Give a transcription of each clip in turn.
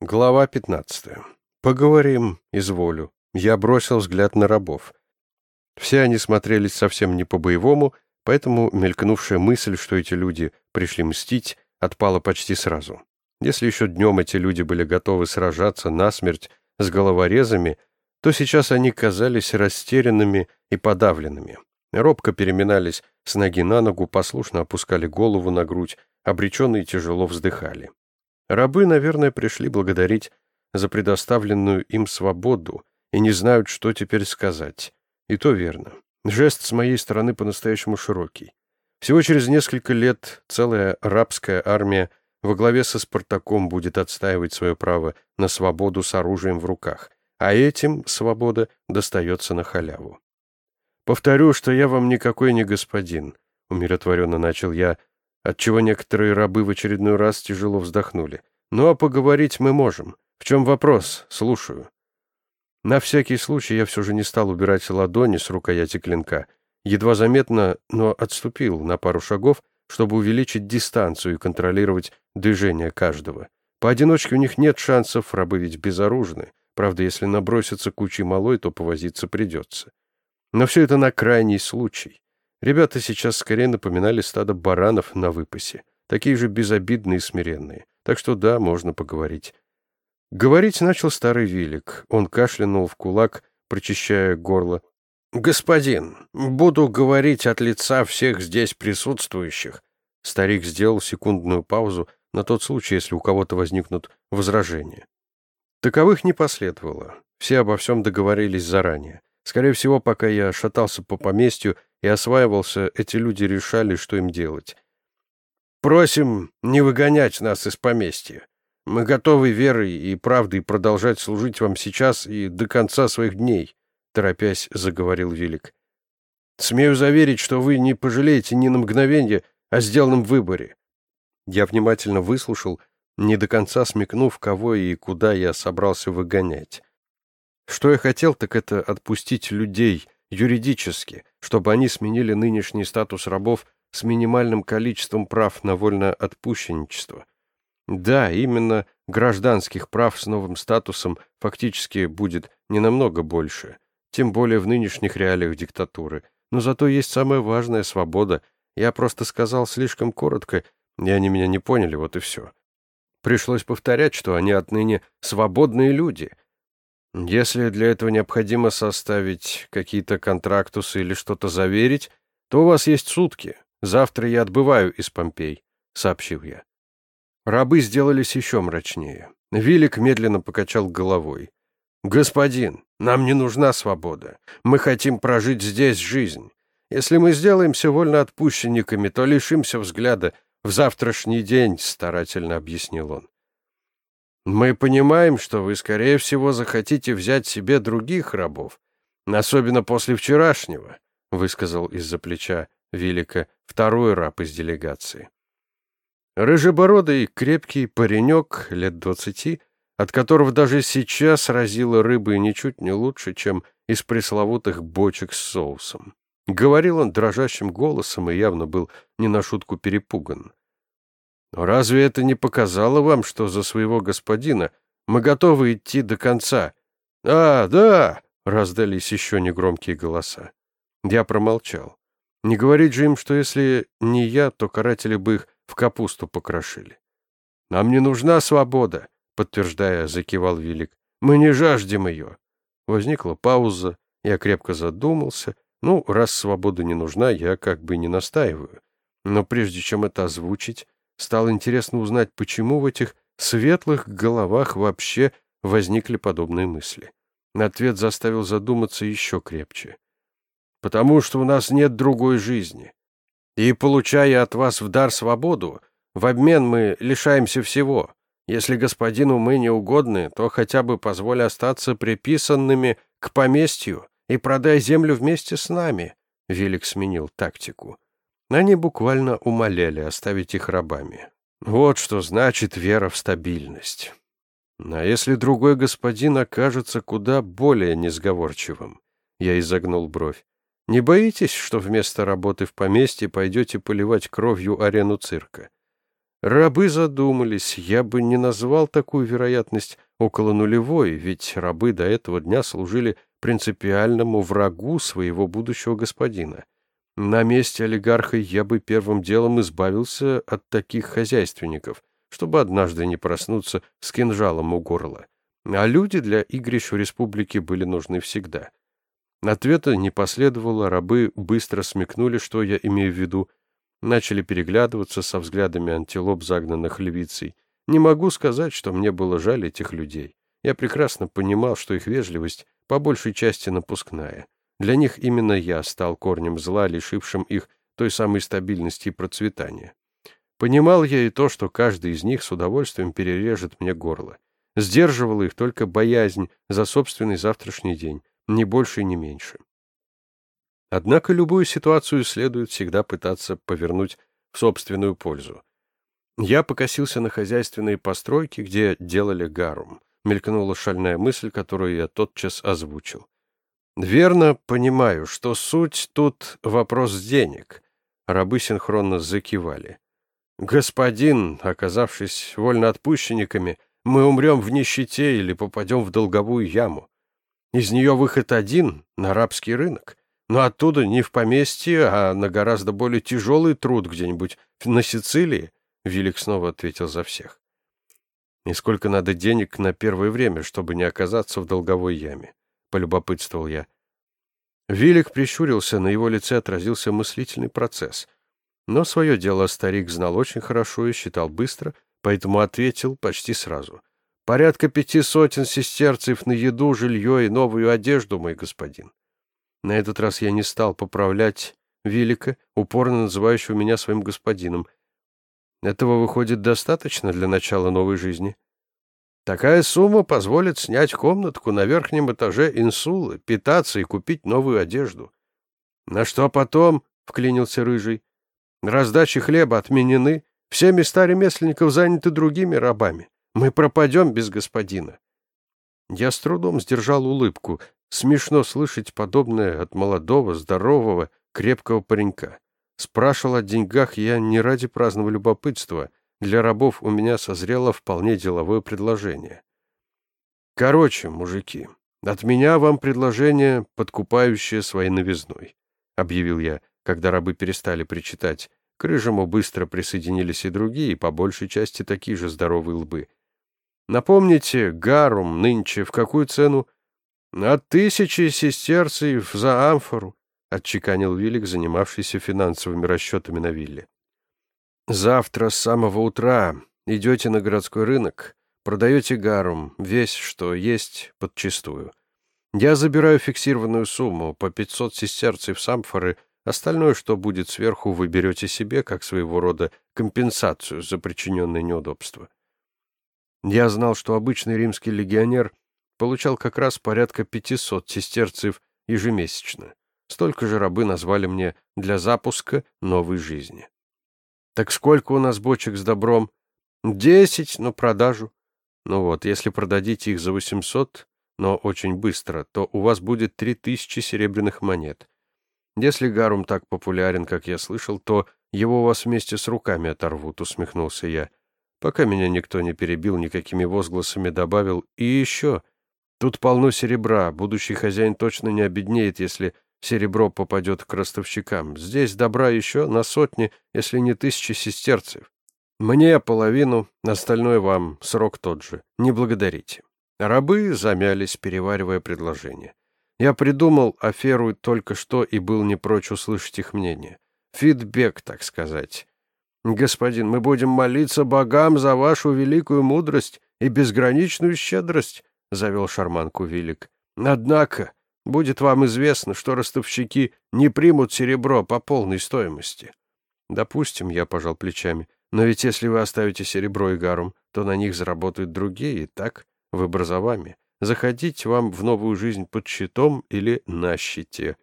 Глава 15. Поговорим, изволю. Я бросил взгляд на рабов. Все они смотрелись совсем не по-боевому, поэтому мелькнувшая мысль, что эти люди пришли мстить, отпала почти сразу. Если еще днем эти люди были готовы сражаться насмерть с головорезами, то сейчас они казались растерянными и подавленными. Робко переминались с ноги на ногу, послушно опускали голову на грудь, обреченные тяжело вздыхали. Рабы, наверное, пришли благодарить за предоставленную им свободу и не знают, что теперь сказать. И то верно. Жест с моей стороны по-настоящему широкий. Всего через несколько лет целая рабская армия во главе со Спартаком будет отстаивать свое право на свободу с оружием в руках, а этим свобода достается на халяву. «Повторю, что я вам никакой не господин», — умиротворенно начал я, отчего некоторые рабы в очередной раз тяжело вздохнули. «Ну а поговорить мы можем. В чем вопрос? Слушаю». На всякий случай я все же не стал убирать ладони с рукояти клинка. Едва заметно, но отступил на пару шагов, чтобы увеличить дистанцию и контролировать движение каждого. Поодиночке у них нет шансов, рабы ведь безоружны. Правда, если наброситься кучей малой, то повозиться придется. Но все это на крайний случай. Ребята сейчас скорее напоминали стадо баранов на выпасе, такие же безобидные и смиренные. Так что да, можно поговорить. Говорить начал старый Вилик. Он кашлянул в кулак, прочищая горло. «Господин, буду говорить от лица всех здесь присутствующих». Старик сделал секундную паузу на тот случай, если у кого-то возникнут возражения. Таковых не последовало. Все обо всем договорились заранее. Скорее всего, пока я шатался по поместью и осваивался, эти люди решали, что им делать. «Просим не выгонять нас из поместья. Мы готовы верой и правдой продолжать служить вам сейчас и до конца своих дней», — торопясь заговорил Велик. «Смею заверить, что вы не пожалеете ни на мгновение о сделанном выборе». Я внимательно выслушал, не до конца смекнув, кого и куда я собрался выгонять. Что я хотел, так это отпустить людей юридически, чтобы они сменили нынешний статус рабов с минимальным количеством прав на вольноотпущенничество. Да, именно гражданских прав с новым статусом фактически будет не намного больше, тем более в нынешних реалиях диктатуры. Но зато есть самая важная свобода. Я просто сказал слишком коротко, и они меня не поняли, вот и все. Пришлось повторять, что они отныне свободные люди — если для этого необходимо составить какие-то контрактусы или что-то заверить, то у вас есть сутки. Завтра я отбываю из Помпей», — сообщил я. Рабы сделались еще мрачнее. Вилик медленно покачал головой. «Господин, нам не нужна свобода. Мы хотим прожить здесь жизнь. Если мы сделаемся вольноотпущенниками, то лишимся взгляда в завтрашний день», — старательно объяснил он. Мы понимаем, что вы, скорее всего, захотите взять себе других рабов, особенно после вчерашнего, высказал из-за плеча Велика второй раб из делегации. Рыжебородый, крепкий паренек лет двадцати, от которого даже сейчас разило рыбы ничуть не лучше, чем из пресловутых бочек с соусом. Говорил он дрожащим голосом и явно был не на шутку перепуган. Разве это не показало вам, что за своего господина мы готовы идти до конца? А, да, раздались еще негромкие голоса. Я промолчал. Не говорить же им, что если не я, то каратели бы их в капусту покрошили. Нам не нужна свобода, подтверждая, закивал Велик. Мы не жаждем ее. Возникла пауза, я крепко задумался. Ну, раз свобода не нужна, я как бы не настаиваю. Но прежде чем это озвучить, Стало интересно узнать, почему в этих светлых головах вообще возникли подобные мысли. Ответ заставил задуматься еще крепче. «Потому что у нас нет другой жизни. И, получая от вас в дар свободу, в обмен мы лишаемся всего. Если господину мы не угодны, то хотя бы позволь остаться приписанными к поместью и продай землю вместе с нами», — Велик сменил тактику. Они буквально умоляли оставить их рабами. Вот что значит вера в стабильность. А если другой господин окажется куда более несговорчивым? Я изогнул бровь. Не боитесь, что вместо работы в поместье пойдете поливать кровью арену цирка? Рабы задумались, я бы не назвал такую вероятность около нулевой, ведь рабы до этого дня служили принципиальному врагу своего будущего господина. На месте олигарха я бы первым делом избавился от таких хозяйственников, чтобы однажды не проснуться с кинжалом у горла. А люди для игрищ в республике были нужны всегда. Ответа не последовало, рабы быстро смекнули, что я имею в виду, начали переглядываться со взглядами антилоп, загнанных львицей. Не могу сказать, что мне было жаль этих людей. Я прекрасно понимал, что их вежливость по большей части напускная. Для них именно я стал корнем зла, лишившим их той самой стабильности и процветания. Понимал я и то, что каждый из них с удовольствием перережет мне горло. Сдерживала их только боязнь за собственный завтрашний день, ни больше, ни меньше. Однако любую ситуацию следует всегда пытаться повернуть в собственную пользу. Я покосился на хозяйственные постройки, где делали гарум. Мелькнула шальная мысль, которую я тотчас озвучил. Верно понимаю, что суть тут вопрос денег. Рабы синхронно закивали. Господин, оказавшись вольноотпущенниками, мы умрем в нищете или попадем в долговую яму. Из нее выход один — на арабский рынок. Но оттуда не в поместье, а на гораздо более тяжелый труд где-нибудь на Сицилии, — Велик снова ответил за всех. И сколько надо денег на первое время, чтобы не оказаться в долговой яме? — полюбопытствовал я. Велик прищурился, на его лице отразился мыслительный процесс. Но свое дело старик знал очень хорошо и считал быстро, поэтому ответил почти сразу. «Порядка пяти сотен сестерцев на еду, жилье и новую одежду, мой господин. На этот раз я не стал поправлять Велика, упорно называющего меня своим господином. Этого выходит достаточно для начала новой жизни. Такая сумма позволит снять комнатку на верхнем этаже инсулы, питаться и купить новую одежду. На что потом, — вклинился Рыжий, — раздачи хлеба отменены, все места ремесленников заняты другими рабами. Мы пропадем без господина. Я с трудом сдержал улыбку. Смешно слышать подобное от молодого, здорового, крепкого паренька. Спрашивал о деньгах я не ради праздного любопытства. Для рабов у меня созрело вполне деловое предложение. Короче, мужики, от меня вам предложение, подкупающее своей новизной, объявил я, когда рабы перестали причитать. К рыжему быстро присоединились и другие, по большей части такие же здоровые лбы. Напомните, гарум нынче в какую цену? От тысячи сестерцев за амфору, отчеканил Вилик, занимавшийся финансовыми расчетами на вилле. Завтра с самого утра идете на городской рынок, продаете гарум, весь, что есть, подчистую. Я забираю фиксированную сумму по 500 сестерцев с амфоры, остальное, что будет сверху, вы берете себе, как своего рода компенсацию за причиненные неудобства. Я знал, что обычный римский легионер получал как раз порядка 500 сестерцев ежемесячно. Столько же рабы назвали мне для запуска новой жизни. Так сколько у нас бочек с добром? Десять, но продажу. Ну вот, если продадите их за 800, но очень быстро, то у вас будет 3000 серебряных монет. Если гарум так популярен, как я слышал, то его у вас вместе с руками оторвут, усмехнулся я. Пока меня никто не перебил, никакими возгласами добавил. И еще. Тут полно серебра. Будущий хозяин точно не обеднеет, если серебро попадет к ростовщикам. Здесь добра еще на сотни, если не тысячи сестерцев. Мне половину, остальное вам, срок тот же. Не благодарите. Рабы замялись, переваривая предложение. Я придумал аферу только что и был не прочь услышать их мнение. Фидбэк, так сказать. «Господин, мы будем молиться богам за вашу великую мудрость и безграничную щедрость», — завел шарманку Велик. «Однако будет вам известно, что ростовщики не примут серебро по полной стоимости». «Допустим, я пожал плечами. Но ведь если вы оставите серебро и гарум, то на них заработают другие, и так? Выбор за вами. Заходить вам в новую жизнь под щитом или на щите».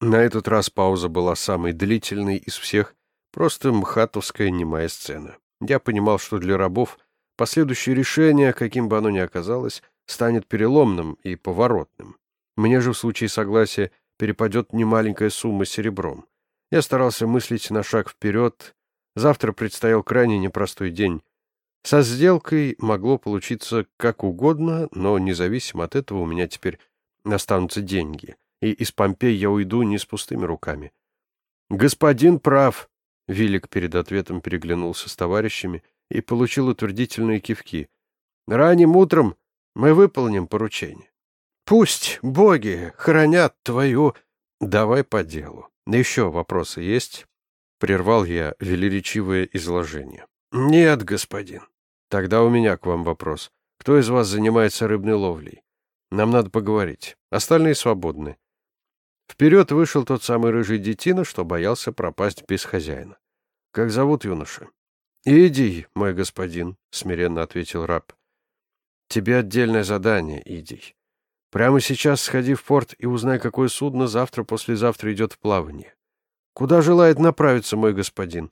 На этот раз пауза была самой длительной из всех, Просто мхатовская немая сцена. Я понимал, что для рабов последующее решение, каким бы оно ни оказалось, станет переломным и поворотным. Мне же в случае согласия перепадет немаленькая сумма серебром. Я старался мыслить на шаг вперед, Завтра предстоял крайне непростой день. Со сделкой могло получиться как угодно, но независимо от этого у меня теперь останутся деньги, и из Помпей я уйду не с пустыми руками. «Господин прав!» — Вилик перед ответом переглянулся с товарищами и получил утвердительные кивки. «Ранним утром мы выполним поручение. Пусть боги хранят твою...» «Давай по делу. Еще вопросы есть?» Прервал я велеречивое изложение. «Нет, господин». «Тогда у меня к вам вопрос. Кто из вас занимается рыбной ловлей? Нам надо поговорить. Остальные свободны». Вперед вышел тот самый рыжий детина, что боялся пропасть без хозяина. «Как зовут юноша?» «Идий, мой господин», — смиренно ответил раб. «Тебе отдельное задание, Идий. Прямо сейчас сходи в порт и узнай, какое судно завтра-послезавтра идет в плавание. Куда желает направиться мой господин?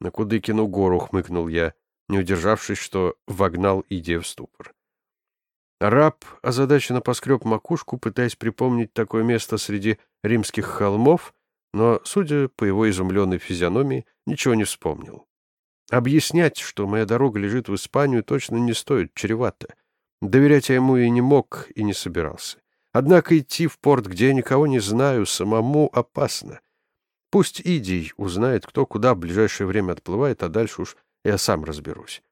На Кудыкину гору хмыкнул я, не удержавшись, что вогнал идея в ступор. Раб озадаченно поскреб макушку, пытаясь припомнить такое место среди римских холмов, но, судя по его изумленной физиономии, ничего не вспомнил. Объяснять, что моя дорога лежит в Испанию, точно не стоит, чревато. Доверять я ему и не мог, и не собирался. Однако идти в порт, где я никого не знаю, самому опасно — Пусть Идий узнает, кто куда в ближайшее время отплывает, а дальше уж я сам разберусь.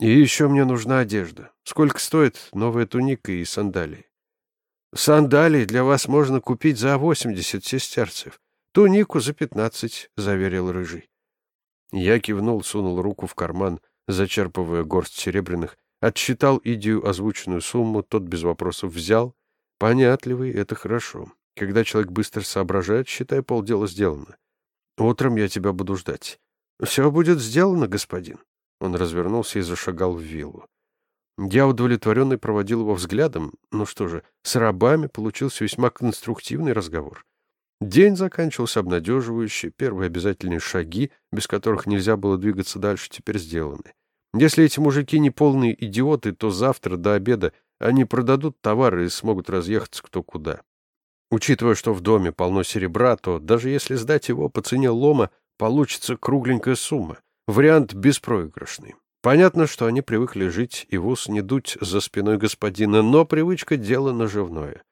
И еще мне нужна одежда. Сколько стоит новая туника и сандалии? Сандалии для вас можно купить за восемьдесят сестерцев. Тунику за пятнадцать, — заверил Рыжий. Я кивнул, сунул руку в карман, зачерпывая горсть серебряных, отсчитал Идию озвученную сумму, тот без вопросов взял. Понятливый — это хорошо. Когда человек быстро соображает, считай, полдела сделано. Утром я тебя буду ждать. Все будет сделано, господин. Он развернулся и зашагал в виллу. Я удовлетворенный проводил его взглядом. Ну что же, с рабами получился весьма конструктивный разговор. День заканчивался обнадеживающе, первые обязательные шаги, без которых нельзя было двигаться дальше, теперь сделаны. Если эти мужики не полные идиоты, то завтра до обеда они продадут товары и смогут разъехаться кто куда. Учитывая, что в доме полно серебра, то даже если сдать его по цене лома, получится кругленькая сумма. Вариант беспроигрышный. Понятно, что они привыкли жить и в ус не дуть за спиной господина, но привычка — дело наживное.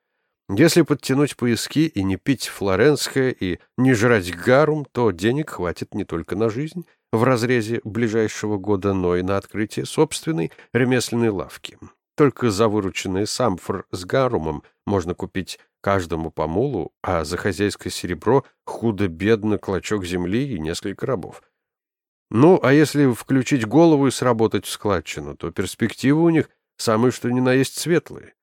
Если подтянуть пояски и не пить флоренское и не жрать гарум, то денег хватит не только на жизнь в разрезе ближайшего года, но и на открытие собственной ремесленной лавки. Только за вырученный самфр с гарумом можно купить каждому по мулу, а за хозяйское серебро худо-бедно клочок земли и несколько рабов. Ну, а если включить голову и сработать в складчину, то перспективы у них самые что ни на есть светлые.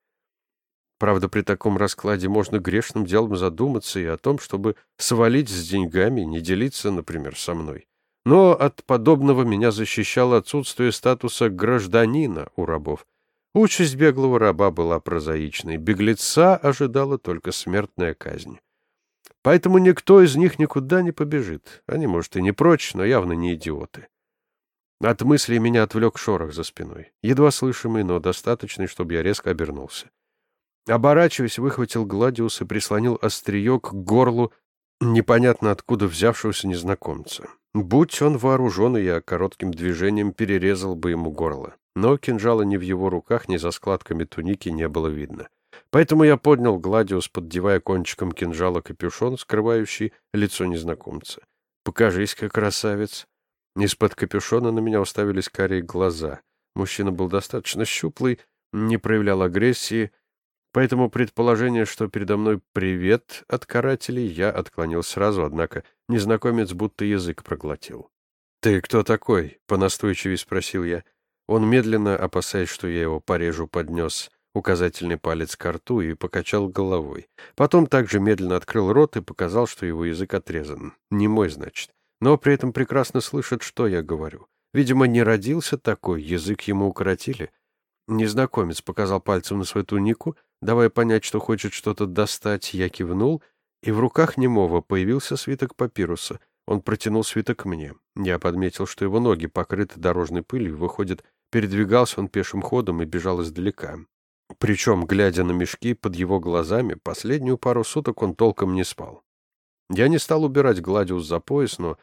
Правда, при таком раскладе можно грешным делом задуматься и о том, чтобы свалить с деньгами, не делиться, например, со мной. Но от подобного меня защищало отсутствие статуса гражданина у рабов. Участь беглого раба была прозаичной. Беглеца ожидала только смертная казнь. Поэтому никто из них никуда не побежит. Они, может, и не прочь, но явно не идиоты. От мысли меня отвлек шорох за спиной. Едва слышимый, но достаточный, чтобы я резко обернулся. Оборачиваясь, выхватил Гладиус и прислонил острие к горлу непонятно откуда взявшегося незнакомца. Будь он вооружен, я коротким движением перерезал бы ему горло но кинжала ни в его руках, ни за складками туники не было видно. Поэтому я поднял Гладиус, поддевая кончиком кинжала капюшон, скрывающий лицо незнакомца. «Покажись-ка, красавец!» Из-под капюшона на меня уставились карие глаза. Мужчина был достаточно щуплый, не проявлял агрессии, поэтому предположение, что передо мной привет от карателей, я отклонил сразу, однако незнакомец будто язык проглотил. «Ты кто такой?» — понастойчивее спросил я. Он медленно, опасаясь, что я его порежу, поднес указательный палец к рту и покачал головой. Потом также медленно открыл рот и показал, что его язык отрезан. Не мой, значит. Но при этом прекрасно слышит, что я говорю. Видимо, не родился такой, язык ему укоротили. Незнакомец показал пальцем на свою тунику, давая понять, что хочет что-то достать. Я кивнул, и в руках немого появился свиток папируса. Он протянул свиток мне. Я подметил, что его ноги покрыты дорожной пылью, выходит, Передвигался он пешим ходом и бежал издалека. Причем, глядя на мешки под его глазами, последнюю пару суток он толком не спал. Я не стал убирать Гладиус за пояс, но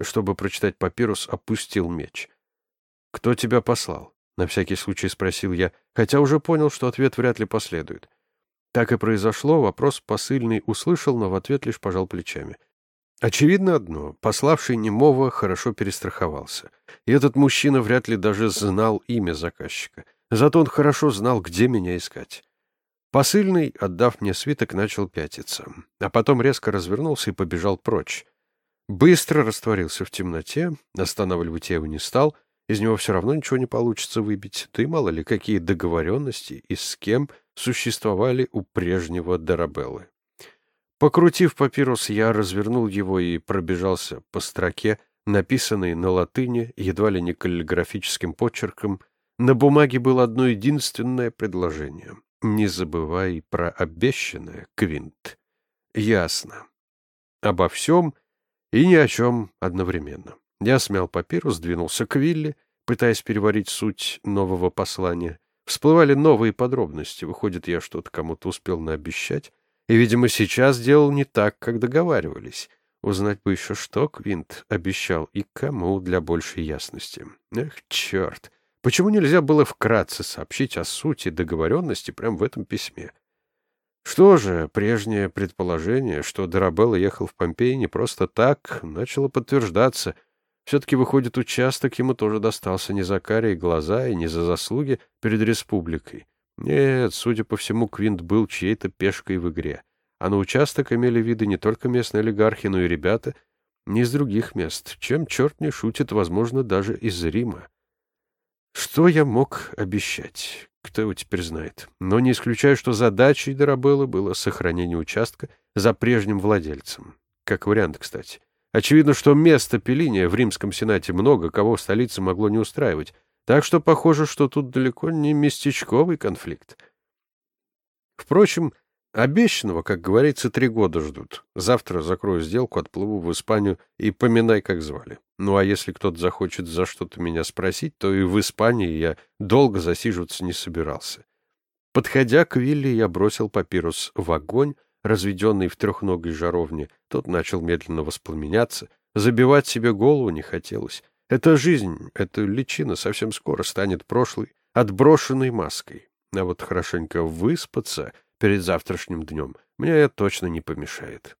чтобы прочитать папирус, опустил меч. «Кто тебя послал?» — на всякий случай спросил я, хотя уже понял, что ответ вряд ли последует. Так и произошло, вопрос посыльный услышал, но в ответ лишь пожал плечами. Очевидно одно, пославший немого хорошо перестраховался. И этот мужчина вряд ли даже знал имя заказчика. Зато он хорошо знал, где меня искать. Посыльный, отдав мне свиток, начал пятиться, а потом резко развернулся и побежал прочь. Быстро растворился в темноте, останавливать его не стал, из него все равно ничего не получится выбить, и мало ли какие договоренности и с кем существовали у прежнего Дарабеллы. Покрутив папирус, я развернул его и пробежался по строке, написанной на латыни, едва ли не каллиграфическим почерком. На бумаге было одно единственное предложение. «Не забывай про обещанное, Квинт». Ясно. Обо всем и ни о чем одновременно. Я смял папирус, двинулся к Вилли, пытаясь переварить суть нового послания. Всплывали новые подробности. Выходит, я что-то кому-то успел наобещать. И, видимо, сейчас делал не так, как договаривались. Узнать бы еще, что Квинт обещал и кому для большей ясности. Эх, черт! Почему нельзя было вкратце сообщить о сути договоренности прямо в этом письме? Что же, прежнее предположение, что Дарабелла ехал в Помпеи не просто так, начало подтверждаться. Все-таки, выходит, участок ему тоже достался не за карие глаза и не за заслуги перед республикой. Нет, судя по всему, Квинт был чьей-то пешкой в игре. А на участок имели виды не только местные олигархи, но и ребята не из других мест, чем черт не шутит, возможно, даже из Рима. Что я мог обещать? Кто его теперь знает? Но не исключаю, что задачей Дарабеллы было сохранение участка за прежним владельцем. Как вариант, кстати. Очевидно, что место пилиния в Римском Сенате много кого в столице могло не устраивать, так что похоже, что тут далеко не местечковый конфликт. Впрочем, обещанного, как говорится, три года ждут. Завтра закрою сделку, отплыву в Испанию и поминай, как звали. Ну а если кто-то захочет за что-то меня спросить, то и в Испании я долго засиживаться не собирался. Подходя к Вилли, я бросил папирус в огонь, разведенный в трехногой жаровне. Тот начал медленно воспламеняться. Забивать себе голову не хотелось. Эта жизнь, эта личина совсем скоро станет прошлой, отброшенной маской. А вот хорошенько выспаться перед завтрашним днем мне точно не помешает.